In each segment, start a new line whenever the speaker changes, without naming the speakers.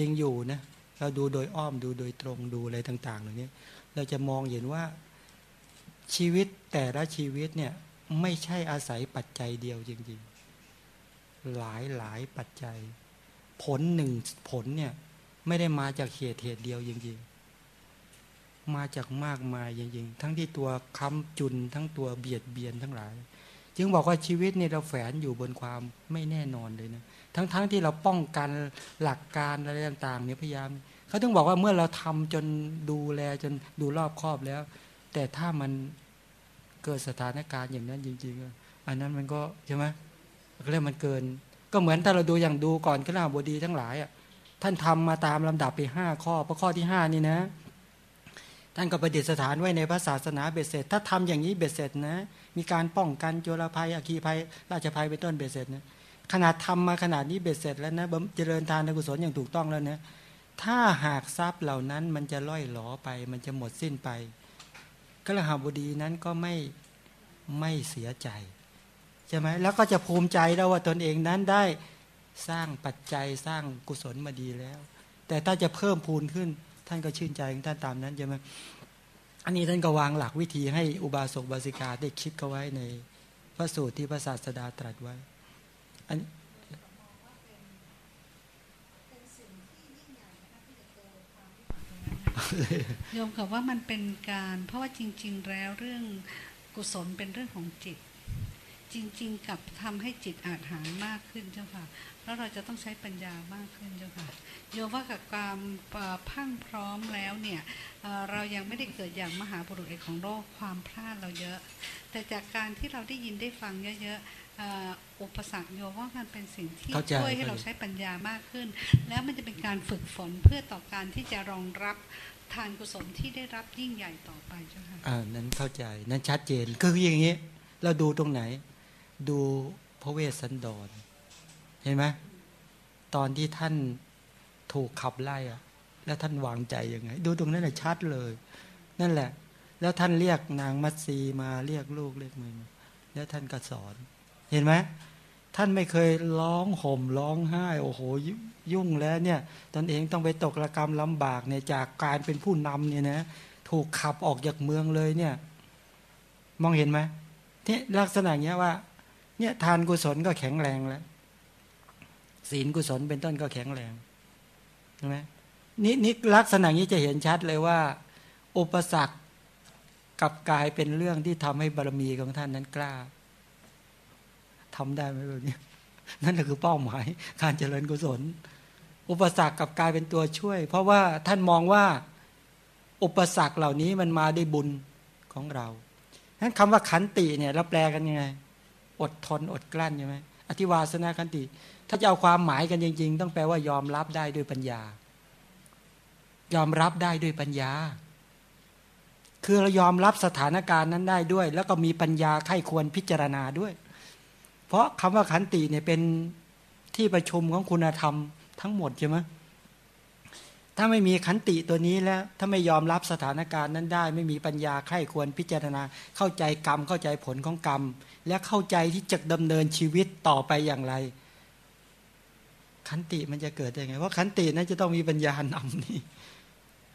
ริงอยู่นะเราดูโดยอ้อมดูโดยตรงดูอะไรต่างๆเหล่านี้เราจะมองเห็นว่าชีวิตแต่ละชีวิตเนี่ยไม่ใช่อาศัยปัจจัยเดียวจริงๆ หลายหลายปัจจัย ผลหนึ่งผลเนี่ยไม่ได้มาจากเหตุเหตุเดียวจริงๆ มาจากมากมายจริงๆ ทั้งที่ตัวค้ำจุนทั้งตัวเบียดเบียนทั้งหลาย จึงบอกว่าชีวิตนี่เราแฝงอยู่บนความไม่แน่นอนเลยนะทั้งๆทที่เราป้องกันหลักการอะไรต่างๆเนี่ยพยายามเขาต้องบอกว่าเมื่อเราทำจนดูแลจนดูรอบครอบแล้ว แต่ถ้ามันเกิดสถานการณ์อย่างนั้นจริงๆอันนั้นมันก็ใช่ไหมเรียกมันเกิน ก็เหมือนถ้าเราดูอย่างดูก่อนขณะบดีทั้งหลายอะท่านทำมาตามลำดับไปห้าข้อเพราะข้อที่ห้านี่นะ ท่านก็ประดิษฐานไว้ในพระศาสนาเบ็ดเสร็จ ถ้าทำอย่างนี้เบ็ดเสร็จนะ มีการป้องกันโจรภัยอคีภัย ราชภัยเป็นต้นเบ็ดเสร็จนะขนาดทำมาขนาดนี้เบ็ดเสร็จแล้วนะเจริญทานกุศลอย่างถูกต้องแล้วนะถ้าหากทรัพย์เหล่านั้นมันจะล่อยหลอไป มันจะหมดสิ้นไปก็ลหาบดีนั้นก็ไม่ไม่เสียใจใช่ไหมแล้วก็จะภูมิใจแล้วว่าตนเองนั้นได้สร้างปัจจัยสร้างกุศลมาดีแล้ว แต่ถ้าจะเพิ่มพูนขึ้น ท่านก็ชื่นใจของท่านตามนั้นใช่ไหมอันนี้ท่านก็วางหลักวิธีให้อุบาสกบาสิกาได้คิดเขาไว้ในพระสูตรที่พระศาสดาตรัสไว้ อัน
โยมค่ะว่ามันเป็นการเพราะว่าจริง ๆ แล้วเรื่องกุศลเป็นเรื่องของจิต จริง ๆ กับทำให้จิตอาจหารมากขึ้นเจ้าค่ะ แล้วเราจะต้องใช้ปัญญามากขึ้นเจ้าค่ะโยมว่ากับความพังพร้อมแล้วเนี่ยเรายังไม่ได้เกิดอย่างมหาบุรุษเอกของโลกความพลาดเราเยอะ แต่จากการที่เราได้ยินได้ฟังเยอะๆอุปสรรคโยมว่ามันเป็นสิ่งที่ช่วยให้เราใช้ปัญญามากขึ้น แล้วมันจะเป็นการฝึกฝนเพื่อต่อการที่จะรองรับทานกุศลที่ได้รับยิ่งใหญ่ต่อไปเจ้าค่ะ
อ่านั้นเข้าใจนั้นชัดเจนคืออย่างนี้ เราดูตรงไหน ดูพระเวสสันดร เห็นไหมตอนที่ท่านถูกขับไล่อะแล้วท่านวางใจยังไง ดูตรงนั้นแหละชัดเลย นั่นแหละ แล้วท่านเรียกนางมัตสีมาเรียกลูกเรียกมือแล้วท่านก็สอน เห็นไหมท่านไม่เคยร้องห่มร้องไห้ โอ้โหยุ่งแล้วเนี่ยตนเองต้องไปตกระกรรมลำบากเนี่ยจากการเป็นผู้นำเนี่ยนะถูกขับออกจากเมืองเลยเนี่ย มองเห็นไหมที่ลักษณะเนี้ยว่า เนี่ยทานกุศลก็แข็งแรงแล้ว ศีลกุศลเป็นต้นก็แข็งแรงใช่ไหมนี่นี่ลักษณะนี้จะเห็นชัดเลยว่า อุปสรรคกับกายเป็นเรื่องที่ทำให้บารมีของท่านนั้นกล้าทำได้ไหมแบบนี้นั่นแหละคือเป้าหมายการเจริญกุศล อุปสรรคกับกายเป็นตัวช่วย เพราะว่าท่านมองว่าอุปสรรคเหล่านี้มันมาได้บุญของเรานั้นคำว่าขันติเนี่ยเราแปลกันยังไง อดทนอดกลั้นใช่ไหมอธิวาสนาขันติ ถ้าจะเอาความหมายกันจริง ๆ ต้องแปลว่ายอมรับได้ด้วยปัญญา ยอมรับได้ด้วยปัญญา คือเรายอมรับสถานการณ์นั้นได้ด้วย แล้วก็มีปัญญาไข้ควรพิจารณาด้วย เพราะคำว่าขันติเนี่ยเป็นที่ประชุมของคุณธรรมทั้งหมดใช่ไหมถ้าไม่มีขันติตัวนี้แล้ว ถ้าไม่ยอมรับสถานการณ์นั้นได้ ไม่มีปัญญาใคร่ควรพิจารณา เข้าใจกรรม เข้าใจผลของกรรม และเข้าใจที่จะดำเนินชีวิตต่อไปอย่างไร ขันติมันจะเกิดยังไงว่าขันตินั้นจะต้องมีปัญญานำนี่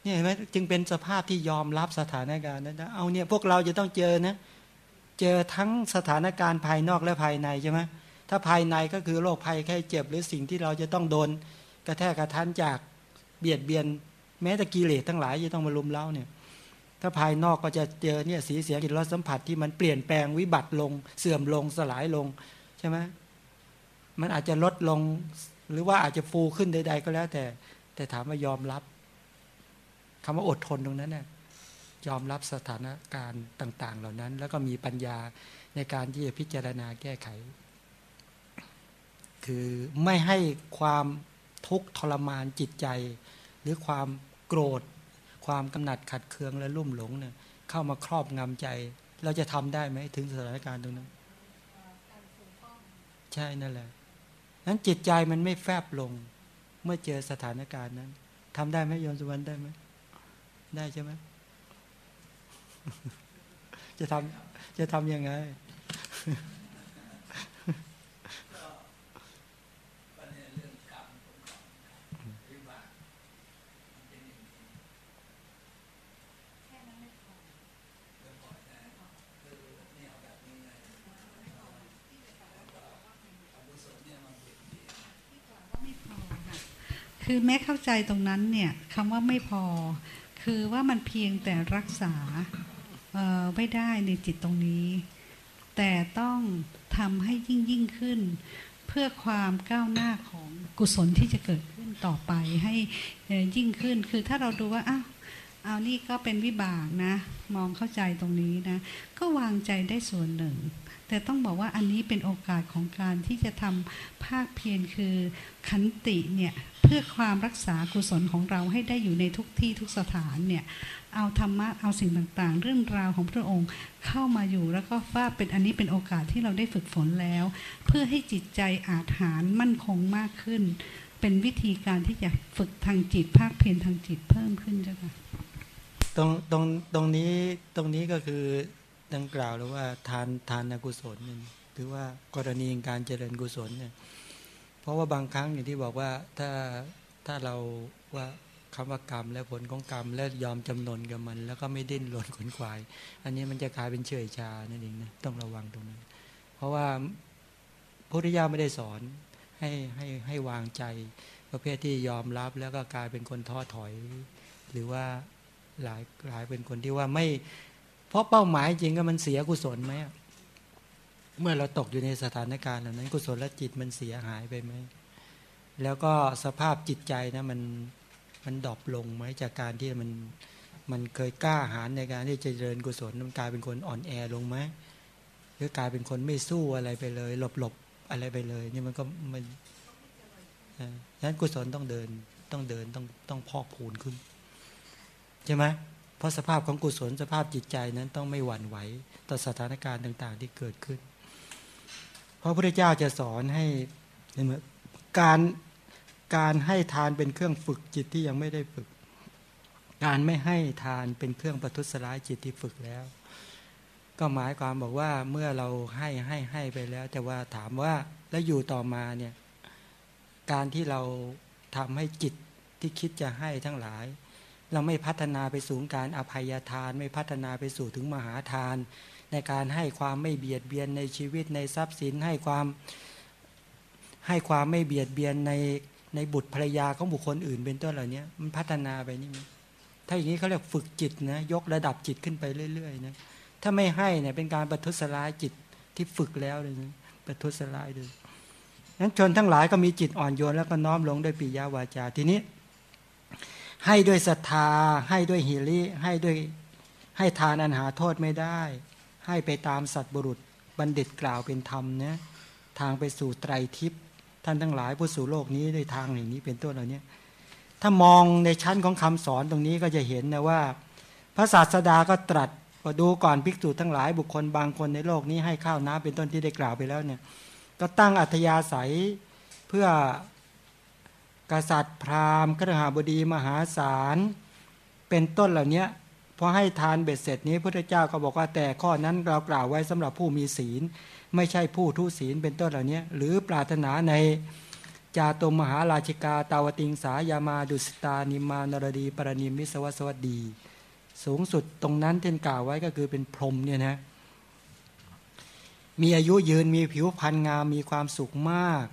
นี่เห็นไหมจึงเป็นสภาพที่ยอมรับสถานการณ์นั้นเอาเนี่ยพวกเราจะต้องเจอนะเจอทั้งสถานการณ์ภายนอกและภายในใช่ไหมถ้าภายในก็คือโรคภัยแค่เจ็บ หรือสิ่งที่เราจะต้องโดนกระแทกกระทันจากเบียดเบียน แม้แต่กิเลสทั้งหลายจะต้องมาลุมเล้าเนี่ย ถ้าภายนอกก็จะเจอเนี่ยสีเสียงกลิ่นรสสัมผัสที่มันเปลี่ยนแปลงวิบัติลง เสื่อมลงสลายลงใช่ไหมมันอาจจะลดลง หรือว่าอาจจะฟูขึ้นใด ๆ ก็แล้ว แต่ แต่ถามว่ายอมรับคำว่าอดทนตรงนั้นเนี่ยยอมรับสถานการณ์ต่าง ๆ เหล่านั้น แล้วก็มีปัญญาในการที่จะพิจารณาแก้ไข คือไม่ให้ความทุกข์ทรมานจิตใจ หรือความโกรธ ความกำหนัดขัดเคืองและลุ่มหลงเนี่ยเข้ามาครอบงำใจ เราจะทำได้ไหมถึงสถานการณ์ตรงนั้น ใช่นั่นแหละ นั้นจิตใจมันไม่แฟบลง เมื่อเจอสถานการณ์นั้นทำได้ไหมโยมสุวรรณได้ไหมได้ใช่ไหมจะทำจะทำยังไง
อ
คือแม้เข้าใจตรงนั้นเนี่ยคำว่าไม่พอ คือว่ามันเพียงแต่รักษาไม่ได้ในจิตตรงนี้ แต่ต้องทำให้ยิ่งยิ่งขึ้น เพื่อความก้าวหน้าของกุศลที่จะเกิดขึ้นต่อไปให้ยิ่งขึ้น คือถ้าเราดูว่าอ้าวเอานี่ก็เป็นวิบากนะ มองเข้าใจตรงนี้นะ ก็วางใจได้ส่วนหนึ่ง แต่ต้องบอกว่าอันนี้เป็นโอกาสของการที่จะทำภาคเพียรคือขันติเนี่ยเพื่อความรักษากุศลของเราให้ได้อยู่ในทุกที่ทุกสถานเนี่ยเอาธรรมะเอาสิ่งต่างๆ เรื่องราวของพระองค์เข้ามาอยู่แล้วก็ว่าเป็นอันนี้เป็นโอกาสที่เราได้ฝึกฝนแล้ว เพื่อให้จิตใจอาจหารมั่นคงมากขึ้น เป็นวิธีการที่จะฝึกทางจิตภาคเพียรทางจิตเพิ่มขึ้นจ้าค่ะ
ตรงตรงตรงนี้ตรงนี้ก็คือดังกล่าวแล้วว่าทานทานกุศลเนี่ยหรือว่ากรณีการเจริญกุศลเนี่ยเพราะว่าบางครั้งอย่างที่บอกว่าถ้าถ้าเราว่าคำว่ากรรมและผลของกรรม และยอมจำนนกับมัน แล้วก็ไม่ดิ้นรนขนขวาย อันนี้มันจะกลายเป็นเฉยชานั่นเองนะต้องระวังตรงนั้น เพราะว่าพระพุทธเจ้าไม่ได้สอนให้ให้ให้วางใจ ประเภทที่ยอมรับแล้วก็กลายเป็นคนท้อถอย หรือว่า หลายหลายเป็นคนที่ว่าไม่ เพราะเป้าหมายจริงก็มันเสียกุศลไหมเมื่อเราตกอยู่ในสถานการณ์เหล่านั้นกุศลและจิตมันเสียหายไปไหมแล้วก็สภาพจิตใจนะมันมันดรอปลงไหมจากการที่มันมันเคยกล้าหาญในการที่จะเจริญกุศลมันกลายเป็นคนอ่อนแอลงไหมหรือกลายเป็นคนไม่สู้อะไรไปเลย หลบหลบอะไรไปเลยนี่มันก็มันอ่าฉะนั้นกุศลต้องเดินต้องเดินต้องต้องพอกพูนขึ้น ใช่ไหมเพราะสภาพของกุศลสภาพจิตใจนั้นต้องไม่หวั่นไหวต่อสถานการณ์ต่าง ๆ ที่เกิดขึ้น เพราะพระพุทธเจ้าจะสอนให้เหมือการการให้ทานเป็นเครื่องฝึกจิตที่ยังไม่ได้ฝึก การไม่ให้ทานเป็นเครื่องประทุษร้ายจิตที่ฝึกแล้ว ก็หมายความบอกว่าเมื่อเราให้ให้ให้ไปแล้ว แต่ว่าถามว่าแล้วอยู่ต่อมาเนี่ยการที่เราทำให้จิตที่คิดจะให้ทั้งหลาย เราไม่พัฒนาไปสู่การอภัยทาน ไม่พัฒนาไปสู่ถึงมหาทาน ในการให้ความไม่เบียดเบียนในชีวิตในทรัพย์สินให้ความให้ความไม่เบียดเบียนในในบุตรภรรยาของบุคคลอื่นเป็นต้นเหล่านี้มันพัฒนาไปนี่มั้ยถ้าอย่างนี้เขาเรียกฝึกจิตนะยกระดับจิตขึ้นไปเรื่อยๆนะถ้าไม่ให้เนี่ยเป็นการประทุษร้ายจิตที่ฝึกแล้วเลยนะประทุษร้ายเลยนั้นชนทั้งหลายก็มีจิตอ่อนโยนแล้วก็น้อมลงด้วยปิยาวาจาทีนี้ ให้ด้วยศรัทธา ให้ด้วยหิริให้ด้วยให้ทานอันหาโทษไม่ได้ ให้ไปตามสัตว์บุรุษบัณฑิตกล่าวเป็นธรรมเนะทางไปสู่ไตรทิพย์ท่านทั้งหลายผู้สู่โลกนี้ด้วยทางอย่างนี้เป็นต้นเหล่านี้ถ้ามองในชั้นของคำสอนตรงนี้ก็จะเห็นนะว่า พระศาสดาก็ตรัสว่าดูก่อนภิกษุทั้งหลายบุคคลบางคนในโลกนี้ให้ข้าวน้ำเป็นต้นที่ได้กล่าวไปแล้วเนี่ยก็ตั้งอัธยาศัยเพื่อ กษัตริย์พราหมณ์กรหาบดีมหาศาล เป็นต้นเหล่านี้พอให้ทานเบ็ดเสร็จนี้พระเจ้าก็บอกว่าแต่ข้อนั้นเรากล่าวไว้สำหรับผู้มีศีล ไม่ใช่ผู้ทุศีลเป็นต้นเหล่านี้หรือปรารถนาในจาตุมมหาราชิกาตาวติงสายามาดุสตานิมานรดีปรณิมิสวัสวัสดี สูงสุดตรงนั้นที่กล่าวไว้ก็คือเป็นพรหมเนี่ยนะมีอายุยืนมีผิวพรรณงามมีความสุขมาก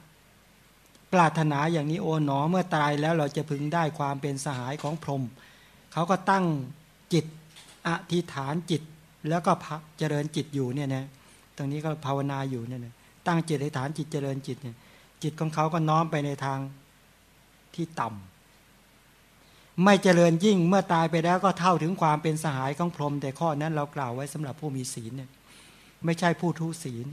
ปรารถนาอย่างนี้โอ๋หนอเมื่อตายแล้วเราจะพึงได้ความเป็นสหายของพรหมเขาก็ตั้งจิตอธิษฐานจิตแล้วก็เจริญจิตอยู่เนี่ยนะตรงนี้ก็ภาวนาอยู่เนี่ยนะตั้งจิตอธิษฐานจิตเจริญจิตเนี่ยจิตของเขาก็น้อมไปในทางที่ต่ำไม่เจริญยิ่งเมื่อตายไปแล้วก็เท่าถึงความเป็นสหายของพรหมแต่ข้อนั้นเรากล่าวไว้สำหรับผู้มีศีลเนี่ยไม่ใช่ผู้ทุศีล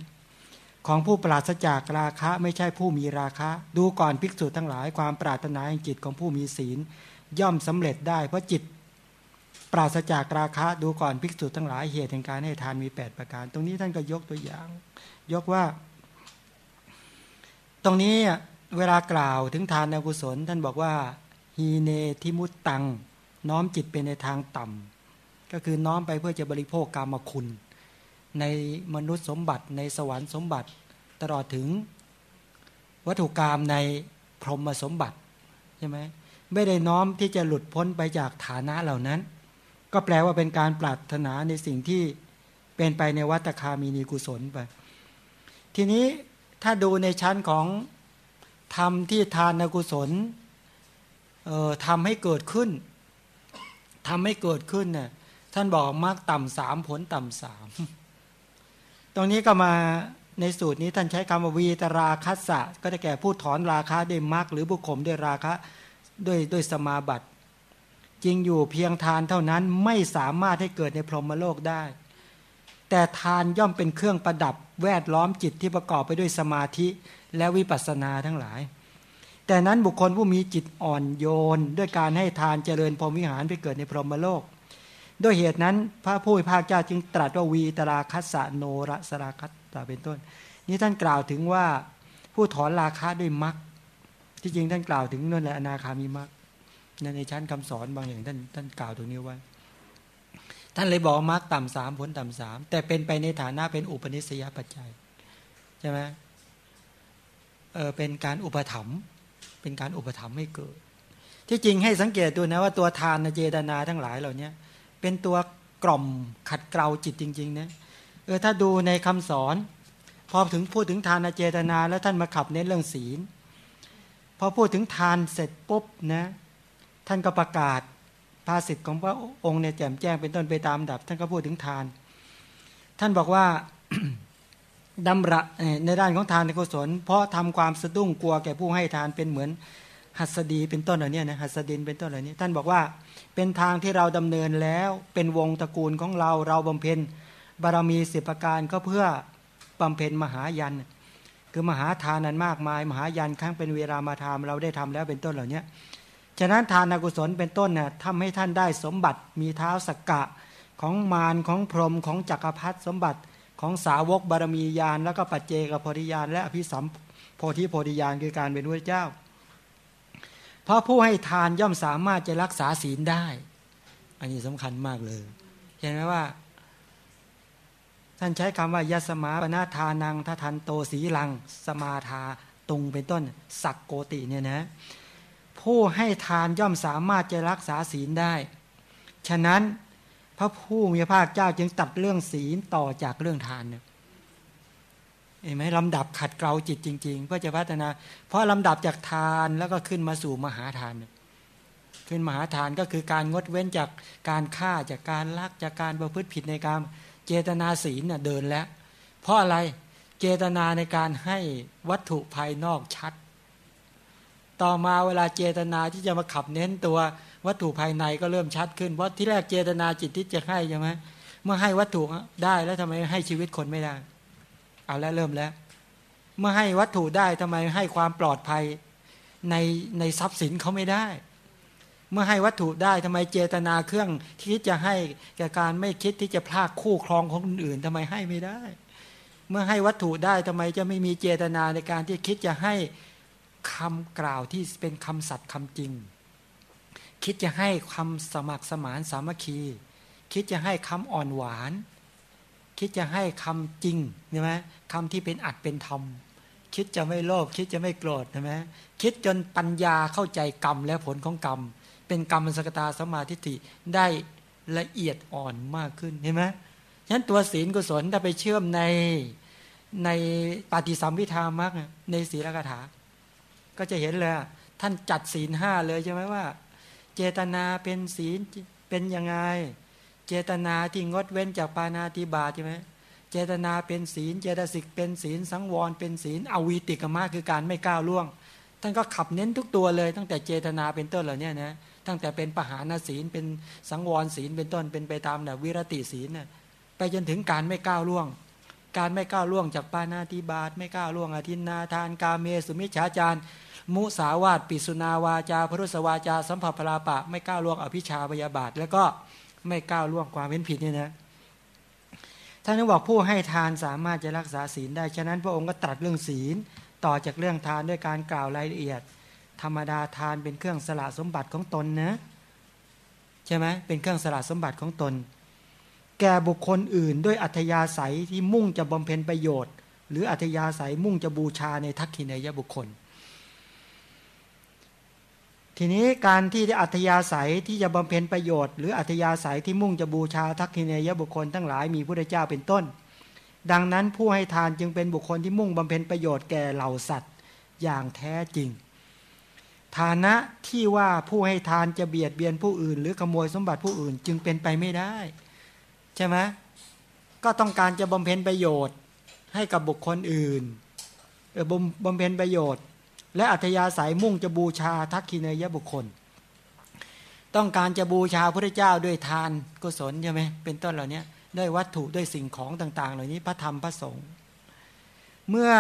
ของผู้ปราศจากราคะไม่ใช่ผู้มีราคะ ดูก่อนภิกษุทั้งหลายความปรารถนาแห่งจิตของผู้มีศีล ย่อมสำเร็จได้ เพราะจิต ปราศจากราคะดูก่อนภิกษุทั้งหลายเหตุแห่งการให้ทานมี 8 ประการ ตรงนี้ท่านก็ยกตัวอย่าง ยกว่า ตรงนี้เวลากล่าวถึงทานอกุศล ท่านบอกว่าฮีเนทิมุตตัง น้อมจิตไปในทางต่ำก็คือน้อมไปเพื่อจะบริโภคกรรมคุณ ในมนุษย์สมบัติในสวรรค์สมบัติ ตลอดถึงวัตถุกรรมในพรหมสมบัติใช่ไหมไม่ได้น้อมที่จะหลุดพ้นไปจากฐานะเหล่านั้น ก็แปลว่าเป็นการปรารถนาในสิ่งที่เป็นไปในวัตคามีนีกุศลไปทีนี้ถ้าดูในชั้นของธรรมที่ทานกุศลเอ่อทำให้เกิดขึ้นทำให้เกิดขึ้นเนี่ยท่านบอกมรรคต่ำสามผลต่ำสาม รงนี้ก็มาในสูตรนี้ท่านใช้คำว่าวีตราคัสสะก็ได้แก่ผู้ถอนราคาด้วยมรรคหรือบุคคลด้วยราคะด้วยด้วยสมาบัติ จริงอยู่เพียงทานเท่านั้นไม่สามารถให้เกิดในพรหมโลกได้ แต่ทานย่อมเป็นเครื่องประดับแวดล้อมจิตที่ประกอบไปด้วยสมาธิและวิปัสสนาทั้งหลาย แต่นั้นบุคคลผู้มีจิตอ่อนโยน ด้วยการให้ทานเจริญพรหมวิหารไปเกิดในพรหมโลก ด้วยเหตุนั้น พระผู้ภาคเจ้าจึงตรัสว่าวีตราคัสสะโนรสราคัสตาเป็นต้น นี่ท่านกล่าวถึงว่าผู้ถอนราคาด้วยมรรคที่จริงท่านกล่าวถึงนั่นแหละอนาคามีมรรคในชั้นคำสอนบางอย่างท่านท่านกล่าวตรงนี้ไว้ ท่านเลยบอกมรรคต่ำสามผลต่ำสามแต่เป็นไปในฐานะเป็นอุปนิสัยปัจจัยใช่ไหมเออเป็นการอุปถัมภ์เป็นการอุปถัมภ์ให้เกิด ที่จริงให้สังเกตดูนะว่าตัวทานเจตนาทั้งหลายเหล่านี้ เป็นตัวกล่อมขัดเกลาจิตจริงๆนะเออถ้าดูในคำสอน พอถึงพูดถึงทานเจตนา แล้วท่านมาขับเน้นเรื่องศีล พอพูดถึงทานเสร็จปุ๊บนะท่านก็ประกาศภาสิทธิ์ของพระองค์เนี่ยแจ่มแจ้งเป็นต้นไปตามดับ ท่านก็พูดถึงทาน ท่านบอกว่าดำระในด้านของทานในกุศล เพราะทำความสะดุ้งกลัวแก่ผู้ให้ทานเป็นเหมือน หัสดีเป็นต้นเหล่านี้นะหัสดินเป็นต้นเหล่านี้ ท่านบอกว่าเป็นทางที่เราดำเนินแล้วเป็นวงตระกูลของเราเราบำเพ็ญบารมีสิบประการก็เพื่อบำเพ็ญมหายัน คือมหาทานนั้นมากมาย มหายันครั้งเป็นเวลามาทำเราได้ทำแล้วเป็นต้นเหล่านี้ฉะนั้นทานกุศลเป็นต้นน่ะทำให้ท่านได้สมบัติมีเท้าสกกะของมารของพรหมของจักรพรรดิสมบัติของสาวกบารมียานแล้วก็ปัจเจกโพธิญาณและอภิสัมโพธิโพธิญาณคือการเป็นพระเจ้า เพราะผู้ให้ทานย่อมสามารถจะรักษาศีลได้ อันนี้สำคัญมากเลย เห็นไหมว่า ท่านใช้คำว่ายสมาปนาทานังททันโตสีลัง สมาทาตุงเป็นต้น สักโกติเนี่ยนะ ผู้ให้ทานย่อมสามารถจะรักษาศีลได้ ฉะนั้นพระผู้มีพระเจ้าจึงตัดเรื่องศีลต่อจากเรื่องทานเนี่ย เห็นไหมลำดับขัดเกลาจิตจริง ๆ เพื่อจะพัฒนา เพราะลำดับจากทานแล้วก็ขึ้นมาสู่มหาทาน ขึ้นมหาทานก็คือการงดเว้นจากการฆ่าจากการลักจากการประพฤติผิดในการเจตนาศีลเนี่ยเดินแล้ว เพราะอะไรเจตนาในการให้วัตถุภายนอกชัด ต่อมาเวลาเจตนาที่จะมาขับเน้นตัววัตถุภายในก็เริ่มชัดขึ้นเพราะที่แรกเจตนาจิตที่จะให้ใช่ไหมเมื่อให้วัตถุได้แล้วทำไมให้ชีวิตคนไม่ได้ เอาแล้วเริ่มแล้ว เมื่อให้วัตถุได้ทำไมให้ความปลอดภัยในในทรัพย์สินเขาไม่ได้ เมื่อให้วัตถุได้ทำไมเจตนาเครื่องที่จะให้แก่การไม่คิดที่จะพลากคู่ครองของคนอื่นทำไมให้ไม่ได้ เมื่อให้วัตถุได้ทำไมจะไม่มีเจตนาในการที่คิดจะให้คำกล่าวที่เป็นคำสัตย์คำจริง คิดจะให้คำสมัครสมานสามัคคี คิดจะให้คำอ่อนหวาน คิดจะให้คำจริงใช่ไหม คำที่เป็นอัดเป็นธรรม คิดจะไม่โลภคิดจะไม่โกรธใช่ไหมคิดจนปัญญาเข้าใจกรรมและผลของกรรม เป็นกรรมสกตาสมาธิิได้ละเอียดอ่อนมากขึ้นเห็นไหมฉะนั้นตัวศีลกุศลถ้าไปเชื่อมในในปฏิสัมพิธามักในศีลกถา ก็จะเห็นเลยท่านจัดศีลห้าเลยใช่ไหมว่า เจตนาเป็นศีลเป็นยังไง เจตนาที่งดเว้นจากปานาติบาใช่ไหม เจตนาเป็นศีล เจตสิกเป็นศีล สังวรเป็นศีล อวีติกมะคือการไม่ก้าวล่วง ท่านก็ขับเน้นทุกตัวเลย ตั้งแต่เจตนาเป็นต้นเหล่านี้นะตั้งแต่เป็นปหานศีลเป็นสังวรศีลเป็นต้นเป็นไปตามแบบวิรติศีลนะไปจนถึงการไม่ก้าวล่วง การไม่ก้าวล่วงจากปานาติบาตไม่ก้าวล่วงอธินนาทานกาเมสุมิชฌาจารมุสาวาตปิสุนาวาจาพรุสวาจา สัมผัสพลาปะ ไม่ก้าวล่วงอภิชาพยาบาท แล้วก็ไม่ก้าวล่วงความเป็นผิดเนี่ยนะ ท่านบอกผู้ให้ทานสามารถจะรักษาศีลได้ ฉะนั้นพระองค์ก็ตรัสเรื่องศีลต่อจากเรื่องทานด้วยการกล่าวรายละเอียด ธรรมดาทานเป็นเครื่องสละสมบัติของตนนะใช่ไหมเป็นเครื่องสละสมบัติของตน แก่บุคคลอื่นด้วยอัธยาศัยที่มุ่งจะบำเพ็ญประโยชน์ หรืออัธยาศัยมุ่งจะบูชาในทักขินยบุคคล ทีนี้การที่อัธยาศัยที่จะบำเพ็ญประโยชน์ หรืออัธยาศัยที่มุ่งจะบูชาทักษิเนยบุคคลทั้งหลายมีพระเจ้าเป็นต้น ดังนั้นผู้ให้ทานจึงเป็นบุคคลที่มุ่งบำเพ็ญประโยชน์แก่เหล่าสัตว์อย่างแท้จริง ฐานะที่ว่าผู้ให้ทานจะเบียดเบียนผู้อื่น หรือขโมยสมบัติผู้อื่นจึงเป็นไปไม่ได้ ใช่ไหมก็ต้องการจะบำเพ็ญประโยชน์ให้กับบุคคลอื่นเออบำบำเพ็ญประโยชน์ และอัธยาศัยมุ่งจะบูชาทักขิเนยบุคคล ต้องการจะบูชาพระเจ้าด้วยทานกุศลใช่ไหมเป็นต้นเหล่านี้ด้วยวัตถุด้วยสิ่งของต่างๆ เหล่านี้พระธรรมพระสงฆ์เมื่อ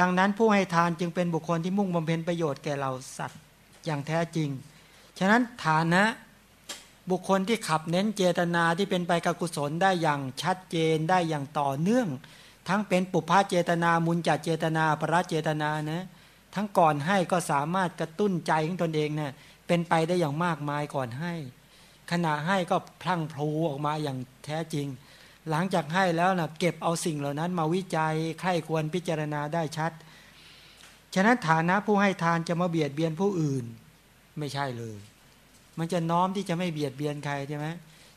ดังนั้นผู้ให้ทานจึงเป็นบุคคลที่มุ่งบำเพ็ญประโยชน์แก่เราสัตว์อย่างแท้จริง ฉะนั้นฐานะบุคคลที่ขับเน้นเจตนาที่เป็นไปกับกุศลได้อย่างชัดเจนได้อย่างต่อเนื่อง ทั้งเป็นปุพพะเจตนามุญจัดเจตนาปราเจตนานะ ทั้งก่อนให้ก็สามารถกระตุ้นใจของตนเองเนะ่ยเป็นไปได้อย่างมากมายก่อนให้ ขณะให้ก็พลั่งพลูออกมาอย่างแท้จริง หลังจากให้แล้วนะเก็บเอาสิ่งเหล่านั้นมาวิจัยใคร่ควรพิจารณาได้ชัด ฉะนั้นฐานะผู้ให้ทานจะมาเบียดเบียนผู้อื่น ไม่ใช่เลย มันจะน้อมที่จะไม่เบียดเบียนใครใช่ไหม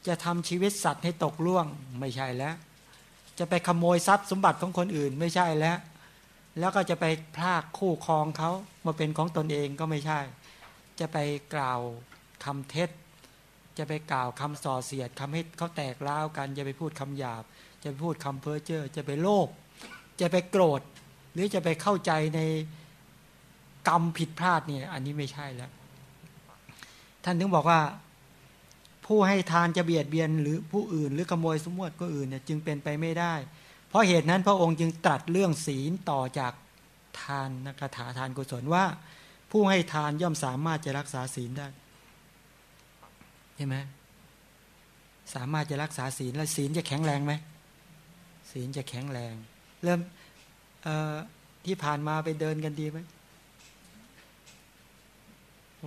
จะทำชีวิตสัตว์ให้ตกล่วงไม่ใช่แล้ว จะไปขโมยทรัพย์สมบัติของคนอื่นไม่ใช่แล้ว แล้วก็จะไปพลากคู่ครองเขามาเป็นของตนเองก็ไม่ใช่ จะไปกล่าวคำเท็จ จะไปกล่าวคำส่อเสียดทำให้เขาแตกร้าวกัน จะไปพูดคำหยาบ จะไปพูดคำเพ้อเจ้อจะไปโลภจะไปโกรธ หรือจะไปเข้าใจในกรรมผิดพลาดเนี่ย อันนี้ไม่ใช่แล้ว ท่านถึงบอกว่า ผู้ให้ทานจะเบียดเบียนหรือผู้อื่น หรือขโมยสมมติก็อื่นเนี่ยจึงเป็นไปไม่ได้ ราะเหตุนั้นพระองค์จึงตรัสเรื่องศีลต่อจากทานนักถาทานกุศลว่า ผู้ให้ทานย่อมสามารถจะรักษาศีลได้ใช่ไหมสามารถจะรักษาศีลแล้วศีลจะแข็งแรงไหมศีลจะแข็งแรง เริ่มที่ผ่านมาไปเดินกันดีไหม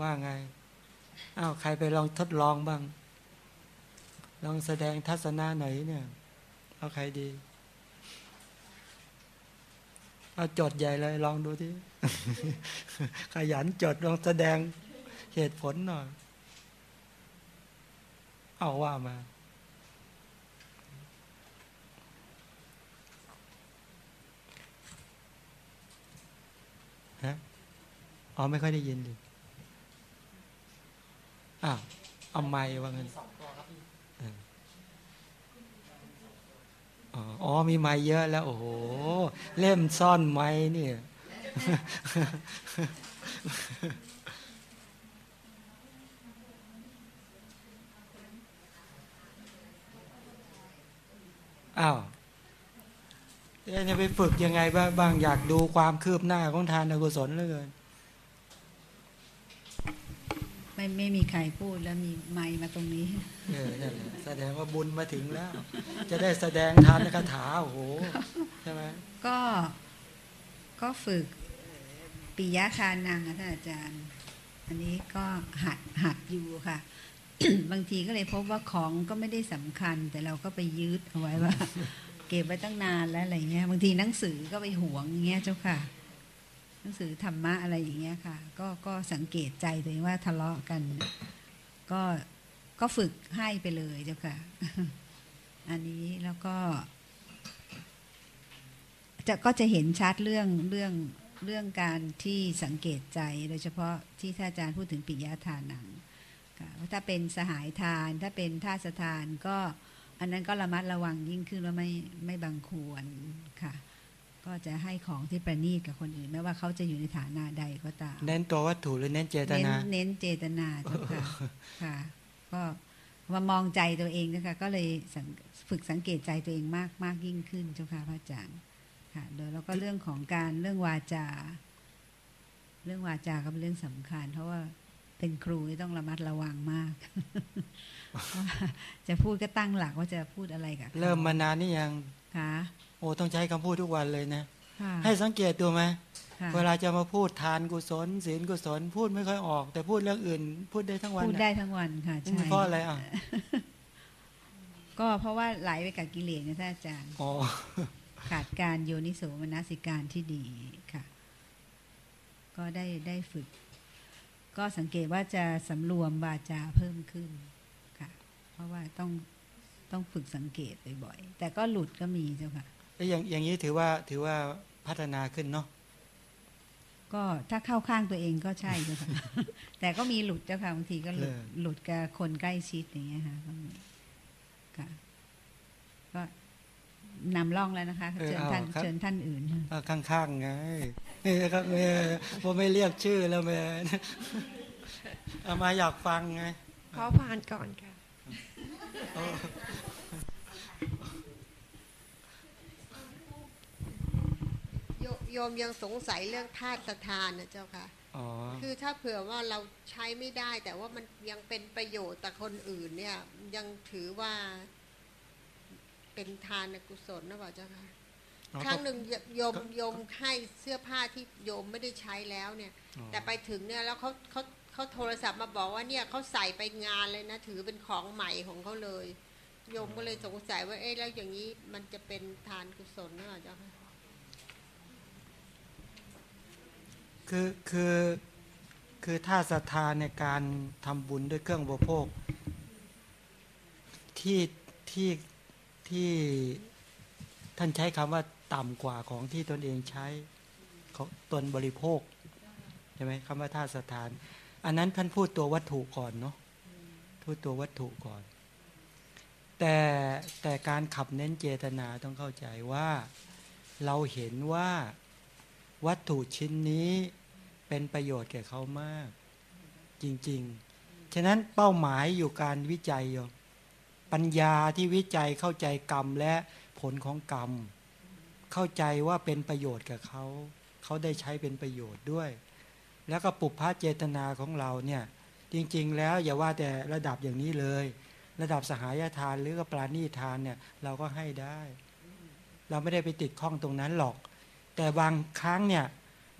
ว่าไงอ้าวใครไปลองทดลองบ้าง ลองแสดงทัศนะหน่อยเนี่ยเอาใครดี เอาจดใหญ่เลยลองดูที่ขยันจดลองแสดงเหตุผลหน่อย เอาว่ามาฮะอ๋อ ไม่ค่อยได้ยินดิอ้าวเอาไม้ว่างั้น อ๋อมีไม้เยอะแล้ว โอ้โห เล่มซ่อนไม้เนี่ยอ้าวจะไปฝึกยังไงบ้างอยากดูความคืบหน้าของทานกุศลเหลือเกิน
ไม่ไม่มีใครพูดแล้วมีไมค์มาตรงนี้
เออนั่นแหละแสดงว่าบุญมาถึงแล้ว จะได้แสดงทานคาถาโอ้โหใช่ไหม
ก็ ก็ฝึกปิยะทานังอะท่านอาจารย์ อันนี้ก็หัดหัดอยู่ค่ะ บางทีก็เลยพบว่าของก็ไม่ได้สำคัญ แต่เราก็ไปยึดเอาไว้ว่า เก็บไว้ตั้งนานแล้วอะไรเงี้ยบางทีหนังสือก็ไปหวงอย่างเงี้ยเจ้าค่ะ หนังสือธรรมะอะไรอย่างเงี้ยค่ะ ก็ก็สังเกตใจตัวเองว่าทะเลาะกัน ก็ก็ฝึกให้ไปเลยเจ้าค่ะ อันนี้แล้วก็ จะก็จะเห็นชัดเรื่องเรื่องเรื่องการที่สังเกตใจโดยเฉพาะที่ท่านอาจารย์พูดถึงปิยทานังค่ะว่าถ้าเป็นสหายทาน ถ้าเป็นท่าสถานก็ อันนั้นก็ระมัดระวังยิ่งขึ้นว่าไม่ไม่บังควรค่ะ ก็จะให้ของที่ประณีตกับคนอื่น ไม่ว่าเขาจะอยู่ในฐานะใดก็ตาม
เน้นตัววัตถุหรือเน้นเจต
เน้น
นา
เน้นเจตนาเจ้าค่ะค่ะ ก็มามองใจตัวเองนะคะก็เลยสังฝึกสังเกตใจตัวเองมากมากยิ่งขึ้นเจ้าค่ะพระอาจารย์ค่ะโดยแล้วก็เรื่องของการเรื่องวาจา เรื่องวาจาก็เป็นเรื่องสำคัญ เพราะว่าเป็นครูที่ต้องระมัดระวังมากว่าจะพูดก็ตั้งหลักว่าจะพูดอะไรกับข
เริ่มมานานนี่ยัง
ค่ะ
โอ้ต้องใช้คำพูดทุกวันเลยนะ
ค่ะ
ให้สังเกตดูไหม
ค่ะ
เวลาจะมาพูดทานกุศลศีลกุศลพูดไม่ค่อยออก แต่พูดเรื่องอื่น พูดได้ทั้งวัน
พูด
น่ะ
ได้ทั้งวันค่ะ
อื
ใช่
มเพราะอะไรอะ
ก็เพราะว่าไหลไปกับกิเลสนะท่านอาจารย์
อ๋อ
ขาดการโยนิโสมนสิการที่ดีค่ะ ก็ได้ได้ฝึก ก็สังเกตว่าจะสำรวมวาจาเพิ่มขึ้นค่ะ เพราะว่าต้องต้องฝึกสังเกตบ่อยๆแต่ก็หลุดก็มีเจ้าค่ะ
แล้ว อย่างอย่างนี้ถือว่าถือว่าพัฒนาขึ้นเนาะ
ก็ถ้าเข้าข้างตัวเองก็ใช่เจ้าค่ะ แต่ก็มีหลุดเจ้าค่ะบางทีก็หลุด
เออ
หลุดกับคนใกล้ชิดอย่างเงี้ยค่ะก็มีค่ะก็นำร่องแล้วนะคะ
เออ
เชิญ
เอา
ท่าน
ครับ
เชิญท่านอื่นค่ะ
อะข้างๆไงนี่ครับเออผมไม่เรียกชื่อแล้วแม่เอามาอยากฟังไง
ขอผ่านก่อนค่ะ
โยโยมยังสงสัยเรื่องธาตุทานนะเจ้าค่ะ
อ๋อ
คือถ้าเผื่อว่าเราใช้ไม่ได้ แต่ว่ามันยังเป็นประโยชน์ต่อคนอื่นเนี่ย ยังถือว่า เป็นทานกุศลนะเปล่าเจ้าค่ะ
อ๋อ
ครั้งหนึ่งโยม
ก็
โยมให้เสื้อผ้าที่โยมไม่ได้ใช้แล้วเนี่ย
อ๋อ
แต่ไปถึงเนี่ยแล้วเขาเขาเขาโทรศัพท์มาบอกว่าเนี่ยเขาใส่ไปงานเลยนะถือเป็นของใหม่ของเขาเลย โยมก็เลยสงสัยว่าเอ๊ะแล้วอย่างนี้มันจะเป็นทานกุศลหรือเปล่าเจ้าค่ะ
คือคือคือถ้าศรัทธาในการทำบุญด้วยเครื่องบริโภค ที่ที่ที่ท่านใช้คำว่าต่ำกว่าของที่ตนเองใช้ของตนบริโภคใช่ไหมคำว่าท่าสถาน อันนั้นท่านพูดตัววัตถุก่อนเนาะพูดตัววัตถุก่อน แต่แต่การขับเน้นเจตนาต้องเข้าใจว่าเราเห็นว่า วัตถุชิ้นนี้เป็นประโยชน์แก่เขามาก จริง ๆ ฉะนั้นเป้าหมายอยู่การวิจัยโยมปัญญาที่วิจัยเข้าใจกรรมและผลของกรรม เข้าใจว่าเป็นประโยชน์กับเขา เขาได้ใช้เป็นประโยชน์ด้วย แล้วก็ปุพพะเจตนาของเราเนี่ยจริง ๆ แล้วอย่าว่าแต่ระดับอย่างนี้เลย ระดับสหายทานหรือก็ปราณีทานเนี่ยเราก็ให้ได้ เราไม่ได้ไปติดข้องตรงนั้นหรอก แต่บางครั้งเนี่ย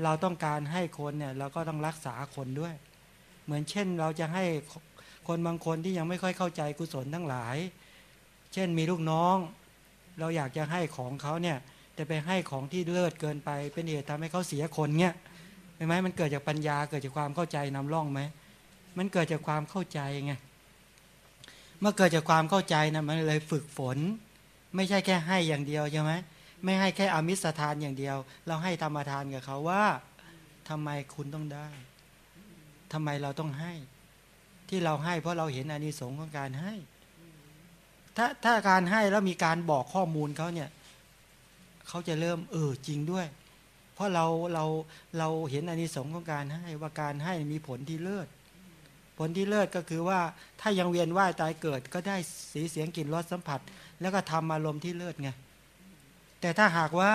เราต้องการให้คนเนี่ยเราก็ต้องรักษาคนด้วย เหมือนเช่นเราจะให้คนบางคนที่ยังไม่ค่อยเข้าใจกุศลทั้งหลาย เช่นมีลูกน้อง เราอยากจะให้ของเขาเนี่ยแต่ไปให้ของที่เลิศเกินไป เป็นเหตุทำให้เขาเสียคนเนี่ยเห็นไหมมันเกิดจากปัญญาเกิดจากความเข้าใจนำร่องไหมมันเกิดจากความเข้าใจไงเมื่อเกิดจากความเข้าใจนะมันเลยฝึกฝน ไม่ใช่แค่ให้อย่างเดียวใช่ไหม ไม่ให้แค่อามิสทานอย่างเดียว เราให้ธรรมทานกับเขาว่าทำไมคุณต้องได้ทำไมเราต้องให้ ที่เราให้เพราะเราเห็นอานิสงส์ของการให้ ถ้าถ้าการให้แล้วมีการบอกข้อมูลเขาเนี่ยเขาจะเริ่มเออจริงด้วย เพราะเราเราเราเห็นอานิสงส์ของการให้ว่าการให้มีผลที่เลิศผลที่เลิศก็คือว่าถ้ายังเวียนว่ายตายเกิดก็ได้สีเสียงกลิ่นรสสัมผัส แล้วก็ทำอารมณ์ที่เลิศไง แต่ถ้าหากว่า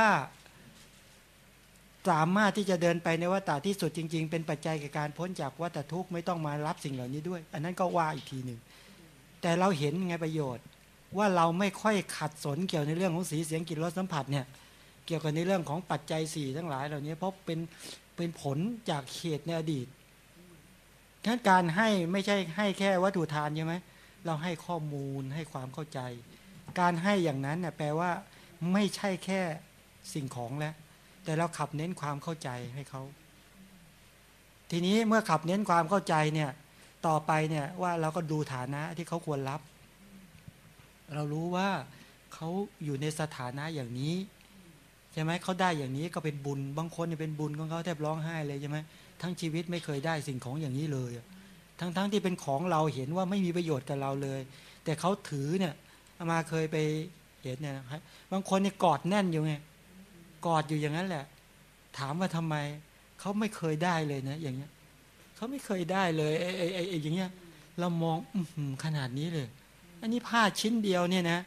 สามารถที่จะเดินไปในวัฏฏะที่สุดจริง ๆ เป็นปัจจัยแก่การพ้นจากวัฏทุกข์ไม่ต้องมารับสิ่งเหล่านี้ด้วย อันนั้นก็ว่าอีกทีหนึ่ง แต่เราเห็นไงประโยชน์ ว่าเราไม่ค่อยขัดสนเกี่ยวในเรื่องของสีเสียงกลิ่นรสสัมผัสเนี่ยเกี่ยวกับในเรื่องของปัจจัยสี่ทั้งหลายเหล่านี้เพราะเป็นเป็นผลจากเหตุในอดีตฉะนั้นการให้ไม่ใช่ให้แค่วัตถุทานใช่ไหมเราให้ข้อมูลให้ความเข้าใจ การให้อย่างนั้นเนี่ยแปลว่า ไม่ใช่แค่สิ่งของแล้ว แต่เราขับเน้นความเข้าใจให้เขา ทีนี้เมื่อขับเน้นความเข้าใจเนี่ย ต่อไปเนี่ยว่าเราก็ดูฐานะที่เขาควรรับ เรารู้ว่าเขาอยู่ในสถานะอย่างนี้ใช่ไหมเขาได้อย่างนี้ก็เป็นบุญ บางคนเนี่ยเป็นบุญของเขาแทบร้องไห้เลยใช่ไหมทั้งชีวิตไม่เคยได้สิ่งของอย่างนี้เลย ทั้งๆทที่เป็นของเราเห็นว่าไม่มีประโยชน์กับเราเลย แต่เขาถือเนี่ยมาเคยไป เห็นเนี่ยนะครับบางคนเนี่ยกอดแน่นอยู่ไงกอดอยู่อย่างนั้นแหละ ถามว่าทำไมเขาไม่เคยได้เลยนะ อย่างเงี้ยเขาไม่เคยได้เลยไอ้ไอ้ไอ้อย่างเงี้ย เรามองอืขนาดนี้เลย อันนี้ผ้าชิ้นเดียวเนี่ยนะ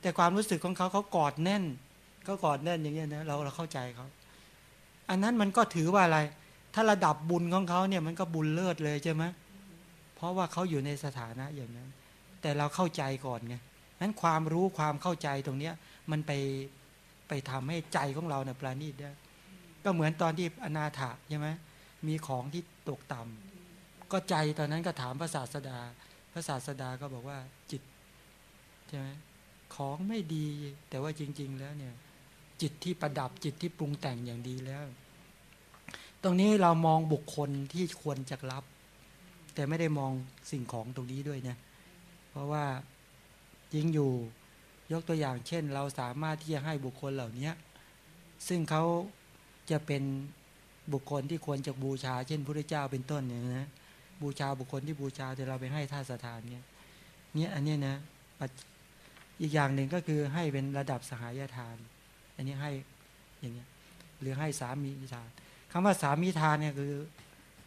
แต่ความรู้สึกของเขาเขากอดแน่นก็กอดแน่นอย่างเงี้ยนะเราเราเข้าใจเขาอันนั้นมันก็ถือว่าอะไร ถ้าระดับบุญของเขาเนี่ยมันก็บุญเลิศเลยใช่ไหมเพราะว่าเขาอยู่ในสถานะอย่างนั้น แต่เราเข้าใจก่อนไง นั้นความรู้ความเข้าใจตรงเนี้ยมันไปไปทำให้ใจของเราเนี่ยปราณีตได้ก็เหมือนตอนที่อนาถาใช่ไหมมีของที่ตกต่ำก็ใจตอนนั้นก็ถามพระศาสดา พระศาสดาก็บอกว่าจิตใช่ไหมของไม่ดี แต่ว่าจริง ๆ แล้วเนี่ย จิตที่ประดับจิตที่ปรุงแต่งอย่างดีแล้ว ตรงนี้เรามองบุคคลที่ควรจะรับ แต่ไม่ได้มองสิ่งของตรงนี้ด้วยนะเพราะว่า จริงอยู่ ยกตัวอย่างเช่น เราสามารถที่จะให้บุคคลเหล่านี้ซึ่งเขาจะเป็นบุคคลที่ควรจะบูชา เช่นพระเจ้าเป็นต้นเนี่ยนะบูชาบุคคลที่บูชาแต่เราไปให้ท่าสถานเนี่ยเนี่ยอันเนี้ยนะอีกอย่างหนึ่งก็คือให้เป็นระดับสหายทาน อันนี้ให้อย่างเงี้ยหรือให้สามีทานคำว่าสามีทานเนี่ยคือ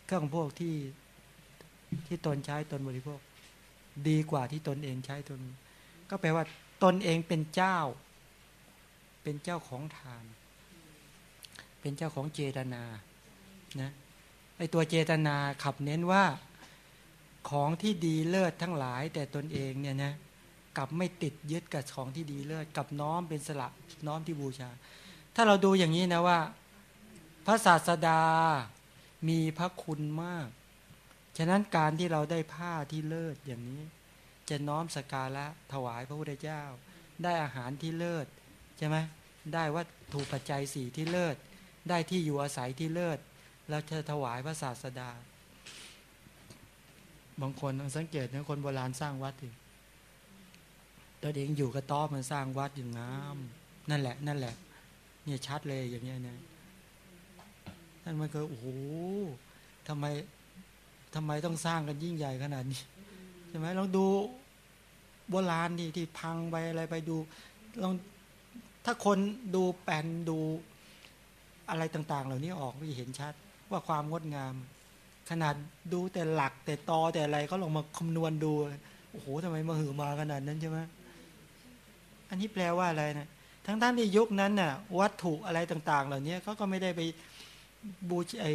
เครื่องพวกที่ที่ตนใช้ตนบริโภค ดีกว่าที่ตนเองใช้ตน ก็แปลว่า ตนเองเป็นเจ้า เป็นเจ้าของทาน เป็นเจ้าของเจตนานะไอตัวเจตนาขับเน้นว่าของที่ดีเลิศทั้งหลาย แต่ตนเองเนี่ยนะกลับไม่ติดยึดกับของที่ดีเลิศกับน้อมเป็นสละน้อมที่บูชา ถ้าเราดูอย่างนี้นะว่า พระศาสดามีพระคุณมาก ฉะนั้นการที่เราได้ผ้าที่เลิศอย่างนี้ จะน้อมสกการะถวายพระพุทธเจ้า ได้อาหารที่เลิศใช่ไหมได้วัตถุปัจจัยสี่ที่เลิศ ได้ที่อยู่อาศัยที่เลิศเราจะถวายพระศาสดา บางคนสังเกตนะคนโบราณสร้างวัดถึงตัวเองอยู่กระต๊อบมันสร้างวัดอย่างงามนั่นแหละ นั่นแหละ เนี่ยชัดเลยอย่างเงี้ยนะท่านมันก็โอ้โหทำไมทำไมต้องสร้างกันยิ่งใหญ่ขนาดนี้ ช่ไหมลองดูโบราณที่ที่พังไปอะไรไปดูลองถ้าคนดูแปลนดูอะไรต่าง ๆ เหล่านี้ออกก็จะเห็นชัดว่าความงดงาม ขนาดดูแต่หลักแต่ตอแต่อะไรก็ลองมาคำนวณดูโอ้โหทำไมมาหือมาขนาดนั้นใช่ไหมอันนี้แปลว่าอะไรนะทั้งท่านที่ยุคนั้นน่ะวัตถุอะไรต่าง ๆ เหล่านี้เขาก็ไม่ได้ไปบูชไอ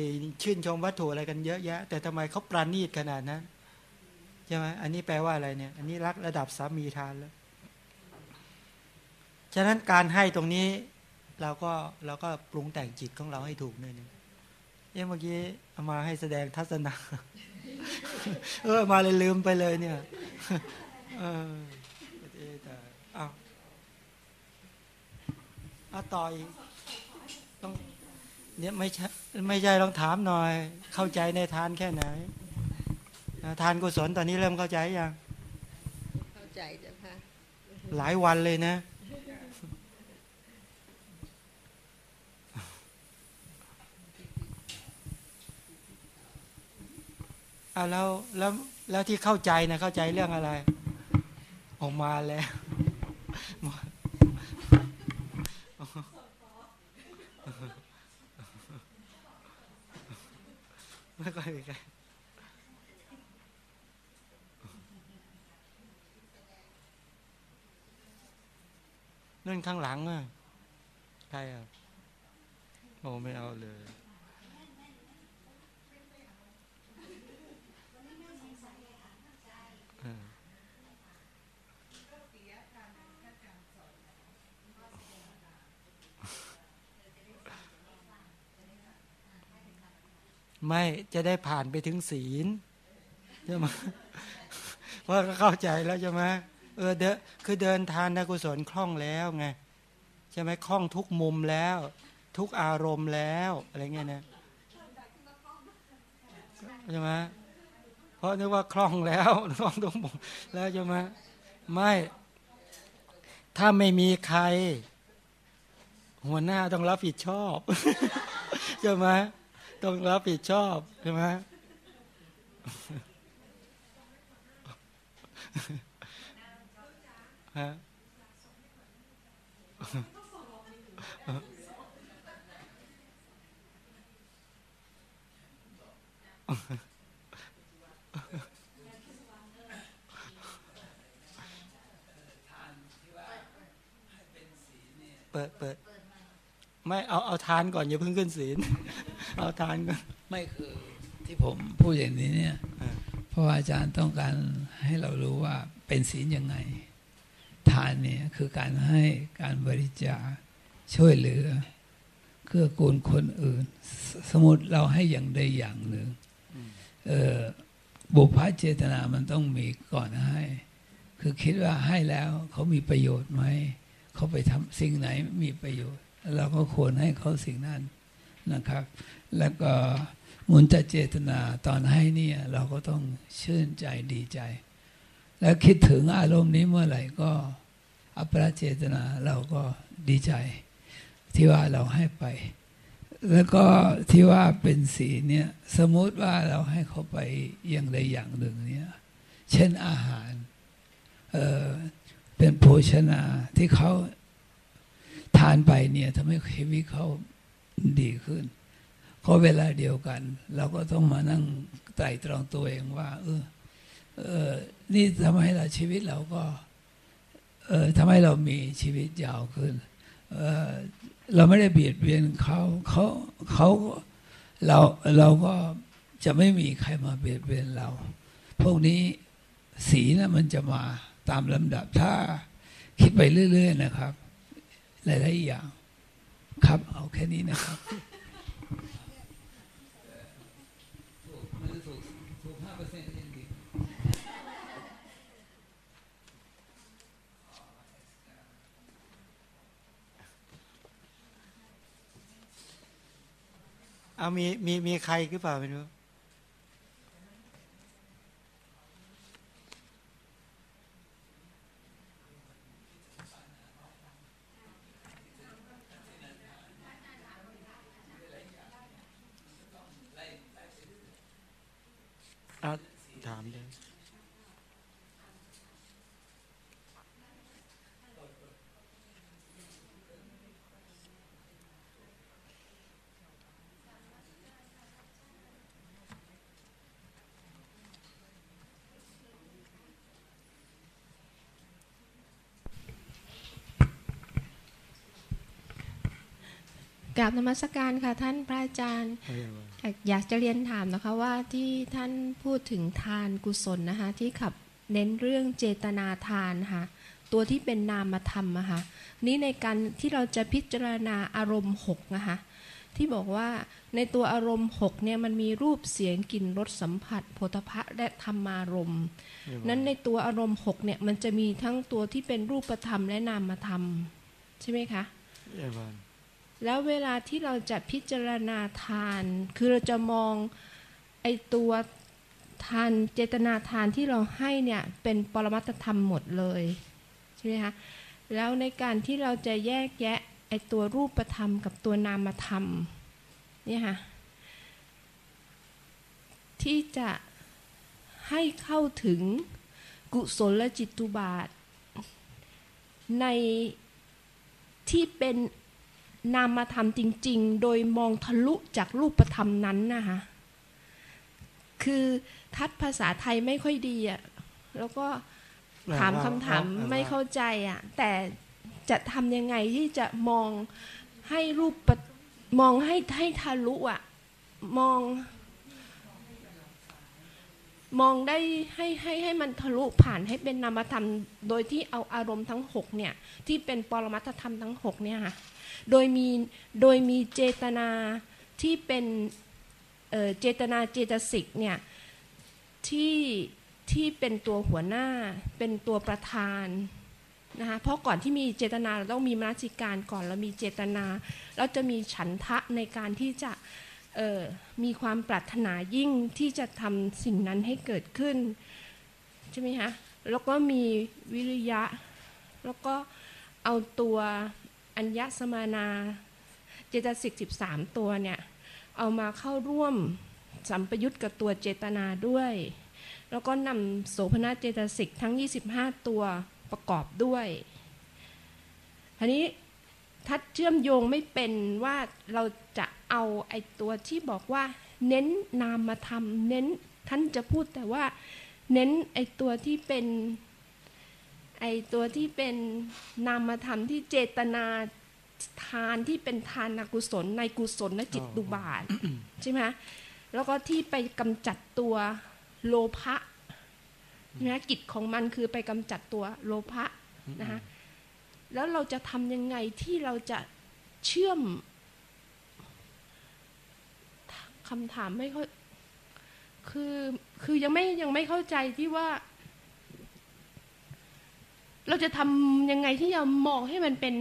ชื่นชมวัตถุอะไรกันเยอะแยะ แต่ทำไมเขาปราณีตขนาดนั้น ช่ไหมอันนี้แปลว่าอะไรเนี่ย อันนี้รักระดับสามีทานแล้ว ฉะนั้นการให้ตรงนี้เราก็เราก็ปรุงแต่งจิตของเราให้ถูกเนี่ยนึงเอ๊ะเมื่อกี้เอามาให้แสดงทัศนะเออมาเลยลืมไปเลยเนี่ย เออเอ๊ะแต่เอาเอาต่ออีกต้องเนี่ยไม่ใช่ไม่ใช่ลองถามหน่อย เข้าใจในทานแค่ไหน ทานกุศลตอนนี้เริ่มเข้าใจยัง
เข้าใจเจ้าค่ะ
หลายวันเลยนะอ่าแล้วแล้วแล้วที่เข้าใจนะเข้าใจเรื่องอะไร ออกมาแล้วไม่ค่อยมีใคร่นข้างหลังอะใครอะโอ้ไม่เอาเลยไม่จะได้ผ่านไปถึงศีลใช่ไหมเพราะเข้าใจแล้วใช่ไหม เออเดคือเดินทานกุศลคล่องแล้วไงใช่ไหมคล่องทุกมุมแล้ว ทุกอารมณ์แล้วอะไรเงี้ยนะใช่ไหมเพราะนึกว่าคล่องแล้วคล่องทุกมุมแล้วใช่ไหมไม่ถ้าไม่มีใคร หัวหน้าต้องรับผิดชอบใช่ไหมต้องรับผิดชอบใช่ไหม ฮะเปิดเปิดไม่เอาเอาทานก่อนอย่าเพิ่งขึ้นศีล เอาทานก่อน
ไม่คือ ที่ผมพูดอย่างนี้เนี่ย
อ่า
เพราะว่าอาจารย์ต้องการให้เรารู้ว่าเป็นศีลยังไง ทานเนี่ยคือการให้การบริจาคช่วยเหลือเกื้อกูลคนอื่นสสมมติเราให้อย่างใดอย่างหนึ่งเออบุพเจตนามันต้องมีก่อนให้ คือคิดว่าให้แล้วเขามีประโยชน์ไหมเขาไปทำสิ่งไหนมีประโยชน์ เราก็ควรให้เขาสิ่งนั้นนะครับ แล้วก็มุนตเจตนาตอนให้เนี่ยเราก็ต้องชื่นใจดีใจ แล้วคิดถึงอารมณ์นี้เมื่อไหร่ก็ อัปรเจตนาเราก็ดีใจ ที่ว่าเราให้ไป แล้วก็ที่ว่าเป็นศีลเนี่ยสมมติว่าเราให้เขาไปอย่างใดอย่างหนึ่งเนี่ยเช่นอาหารเออเป็นโภชนาที่เขาทานไปเนี่ยทำให้ชีวิตเขาดีขึ้นก็เวลาเดียวกัน เราก็ต้องมานั่งไตร่ตรองตัวเองว่า เออเออนี่ทำให้เราชีวิตเราก็ ทำให้เรามีชีวิตยาวขึ้นเเราไม่ได้เบียดเบียนเขาเขาเขาเราเราก็จะไม่มีใครมาเบียดเบียนเรา พวกนี้สีนะมันจะมาตามลำดับถ้าคิดไปเรื่อย ๆ นะครับ หลายๆอย่าง ครับเอาแค่นี้นะครับ
เอามีมีมีใครหรือเปล่าไม่รู้ถามเลย
กราบนมัสการค่ะ ท่านพระอาจารย์
เอาอย่างไร
อยากอยากจะเรียนถามนะคะว่าที่ท่านพูดถึงทานกุศลนะคะ ที่ขับเน้นเรื่องเจตนาทานค่ะตัวที่เป็นนามธรรมอะค่ะนี่ในการที่เราจะพิจารณาอารมณ์หกนะคะที่บอกว่าในตัวอารมณ์หกเนี่ยมันมีรูปเสียงกลิ่นรสสัมผัสโผฏฐะและธรรมารมณ์นั้นในตัวอารมณ์หกเนี่ยมันจะมีทั้งตัวที่เป็นรูปธรรมและนามธรรม ใช่ไหมคะ
เอวัน
แล้วเวลาที่เราจะพิจารณาทาน คือเราจะมองไอตัวทานเจตนาทานที่เราให้เนี่ยเป็นปรมัตธรรมหมดเลยใช่ไหมคะแล้วในการที่เราจะแยกแยะไอตัวรูปธรรมกับตัวนามธรรมเนี่ยค่ะที่จะให้เข้าถึงกุศลจิตตุบาท ในที่เป็น นามธรรมจริง ๆ โดยมองทะลุจากรูปธรรมนั้นนะคะคือทัดภาษาไทยไม่ค่อยดีอะแล้วก็ถามคำถามไม่เข้าใจอะแต่จะทำยังไงที่จะมองให้รูปปะมองให้ให้ทะลุอะมอง มองได้ให้ให้ให้มันทะลุผ่านให้เป็นนามธรรม โดยที่เอาอารมณ์ทั้งหกเนี่ยที่เป็นปรมัตธรรมทั้งหกเนี่ยค่ะโดยมีโดยมีเจตนาที่เป็นเออเจตนาเจตสิกเนี่ยที่ที่เป็นตัวหัวหน้าเป็นตัวประธานนะคะเพราะก่อนที่มีเจตนาเราต้องมีมนสิการก่อนเรามีเจตนา เราจะมีฉันทะในการที่จะ มีความปรารถนายิ่งที่จะทำสิ่งนั้นให้เกิดขึ้น ใช่ไหมคะแล้วก็มีวิริยะ แล้วก็เอาตัวอัญญสมานา เจตสิก13ตัวเนี่ย เอามาเข้าร่วมสัมปยุตกับตัวเจตนาด้วย แล้วก็นำโสภณเจตสิกทั้ง 25 ตัวประกอบด้วยทีนี้ ถ้าเชื่อมโยงไม่เป็นว่าเราจะเอาไอ้ตัวที่บอกว่า เน้นนามธรรมเน้นท่านจะพูดแต่ว่าเน้นไอ้ตัวที่เป็นไอ้ตัวที่เป็นนามธรรมที่เจตนาทานที่เป็นทานกุศลในกุศลและจิตตุบาทใช่ไหมแล้วก็ที่ไปกำจัดตัวโลภะนะกิจของมันคือไปกำจัดตัวโลภะนะคะ แล้วเราจะทำยังไงที่เราจะเชื่อมคำถามไม่ค่อยคือคือยังไม่ยังไม่เข้าใจที่ว่า เราจะทำยังไงที่จะมองให้มันเป็น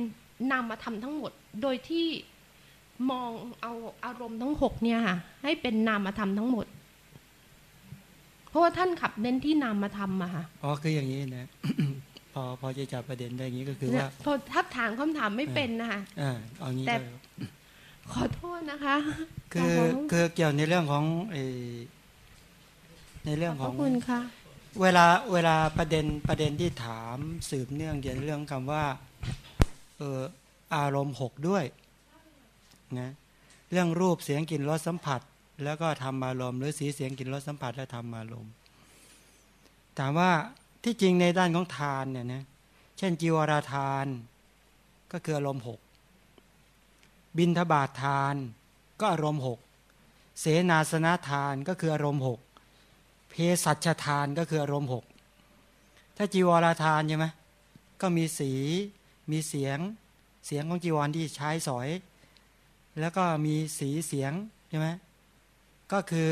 นามธรรมทั้งหมด โดยที่มองเอาอารมณ์ทั้งหกเนี่ยค่ะให้เป็นนามธรรมทั้งหมด เพราะว่าท่านขับเน้นที่นามธรรมอะค่ะ
อ๋อคืออย่างนี้นะ พอพอจะจับประเด็นได้อย่างนี้ก็คือว่า
พอทับถามคำถามไม่เป็นนะคะ
อ่าเอางี้
แต่
ก็
ขขอโทษนะคะ
คือ
ขบณ
คือเกี่ยวในเรื่องของไอ้ในเรื่อง
ข
ข
อ
อบง
คุณค่ะ
เวลาเวลาประเด็นประเด็นที่ถามสืบเนื่องเกี่ยวกับเรื่องคำว่าเอออารมณ์หกด้วยนะเรื่องรูปเสียงกลิ่นรสสัมผัส แล้วก็ทำอารมณ์หรือสีเสียงกลิ่นรสสัมผัสและทำอารมณ์ถามว่า ที่จริงในด้านของทานเนี่ยนะเช่นจีวราทานก็คืออารมณ์หกบินทบาททานก็อารมณ์หกเสนาสนะทานก็คืออารมณ์หกเพสัชทานก็คืออารมณ์หกถ้าจีวราทานใช่ไหมก็มีสีมีเสียงเสียงของจีวรที่ใช้สอย แล้วก็มีสีเสียงใช่ไหมก็คือ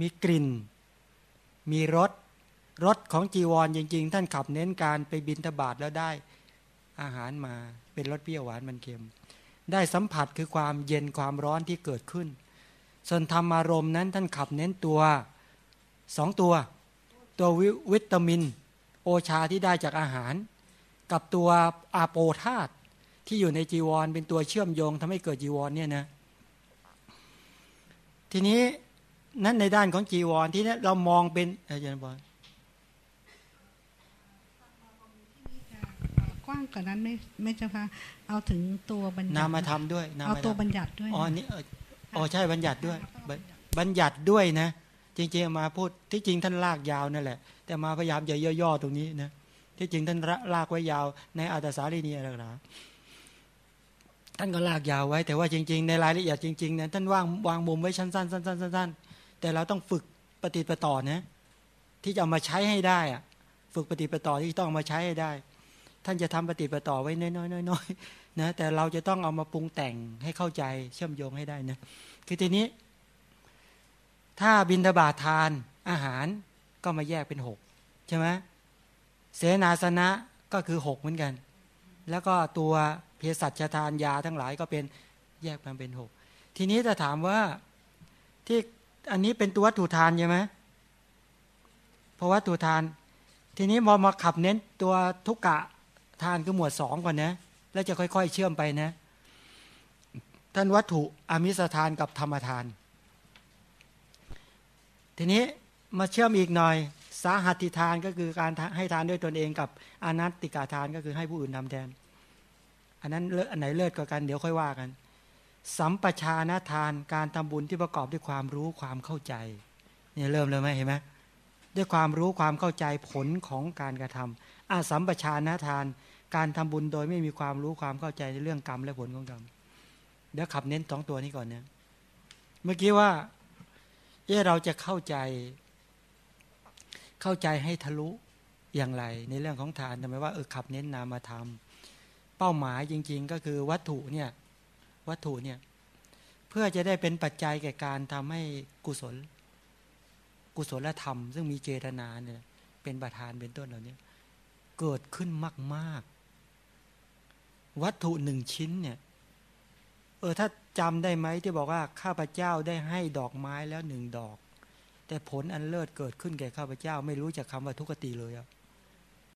มีกลิ่น มีรส รสของจีวรจริง ๆ ท่านขับเน้นการไปบินทบาทแล้วได้อาหารมาเป็นรสเปรี้ยวหวานมันเค็ม ได้สัมผัสคือความเย็นความร้อนที่เกิดขึ้น ส่วนธรรมารมณ์นั้นท่านขับเน้นตัวสองตัว ตัววิวตามิน โอชาที่ได้จากอาหาร กับตัวอาโปธาตที่อยู่ในจีวร เป็นตัวเชื่อมโยงทำให้เกิดจีวรเนี่ยนะทีนี้นั้นในด้านของจีวรที่นี้เรามองเป็นอาจารย์บอล
กว้างกว่านั้นไม่ไม่เจ้าค่ะเอาถึงตัวบัญญัติ
นามาทำด้วยน
เอา
มธรรม
ตัวบัญญัติด้วย
อ๋ออันนี้เอออ๋อใช่บัญญัติด้วยบัญบัญญัติด้วยนะ จริงๆมาพูดที่จริงท่านลากยาวนั่นแหละ แต่มาพยายามจะย่อๆตรงนี้นะที่จริงท่านลากไว้ยาวในอัตสาลีนีอะไรนะท่านก็ลากยาวไว้ แต่ว่าจริง ๆ ในรายละเอียดจริงๆนะท่านวางวางมุมไว้ชั้นๆสั้นๆสั้นๆแต่เราต้องฝึกปฏิปต่อนะที่จะเอามาใช้ให้ได้อะฝึกปฏิปต่อที่ต้องเอามาใช้ให้ได้ ท่านจะทำปฏิปต่อไว้น้อยๆน้อยๆนะแต่เราจะต้องเอามาปรุงแต่งให้เข้าใจเชื่อมโยงให้ได้นะคือทีนี้ ถ้าบินทบาททานอาหารก็มาแยกเป็นหกใช่ไหมเสนาสนะก็คือหกเหมือนกัน แล้วก็ตัวเภสัชทานยาทั้งหลายก็เป็นแยกมันเป็นหกทีนี้จะถามว่าที่อันนี้เป็นตัววัตถุทานใช่ไหมเพราะวัตถุทาน ทีนี้มอมาขับเน้นตัวทุกกะ ทานคือหมวดสองก่อนนะ แล้วจะค่อยๆ เชื่อมไปนะ ท่านวัตถุอมิสทานกับธรรมทาน ทีนี้มาเชื่อมอีกหน่อย สาหัติทานก็คือการให้ทานด้วยตนเองกับอนัตติกาทานก็คือให้ผู้อื่นทำแทน อันนั้นเลิศอันไหนเลิศกว่ากันเดี๋ยวค่อยว่ากัน สัมปชานทานการทำบุญที่ประกอบด้วยความรู้ความเข้าใจเนี่ยเริ่มเลยไหมเห็นไหมด้วยความรู้ความเข้าใจผลของการกระทำอาสัมปชานทาน การทำบุญโดยไม่มีความรู้ความเข้าใจในเรื่องกรรมและผลของกรรมเดี๋ยวขับเน้นสองตัวนี้ก่อนเนี่ยเมื่อกี้ว่าเออเราจะเข้าใจ เข้าใจให้ทะลุอย่างไร ในเรื่องของทานทำไมว่าเออขับเน้นนามธรรมเป้าหมายจริง ๆ ก็คือวัตถุเนี่ยวัตถุเนี่ยเพื่อจะได้เป็นปัจจัยแก่การทำให้กุศล กุศลธรรม ซึ่งมีเจตนาเนี่ยเป็นประธานเป็นต้นเหล่านี้เกิดขึ้นมาก ๆ วัตถุหนึ่งชิ้นเนี่ยเออถ้าจำได้ไหมที่บอกว่าข้าพเจ้าได้ให้ดอกไม้แล้วหนึ่งดอก แต่ผลอันเลิศเกิดขึ้นแก่ข้าพเจ้า ไม่รู้จากคำว่าทุกติเลยอะ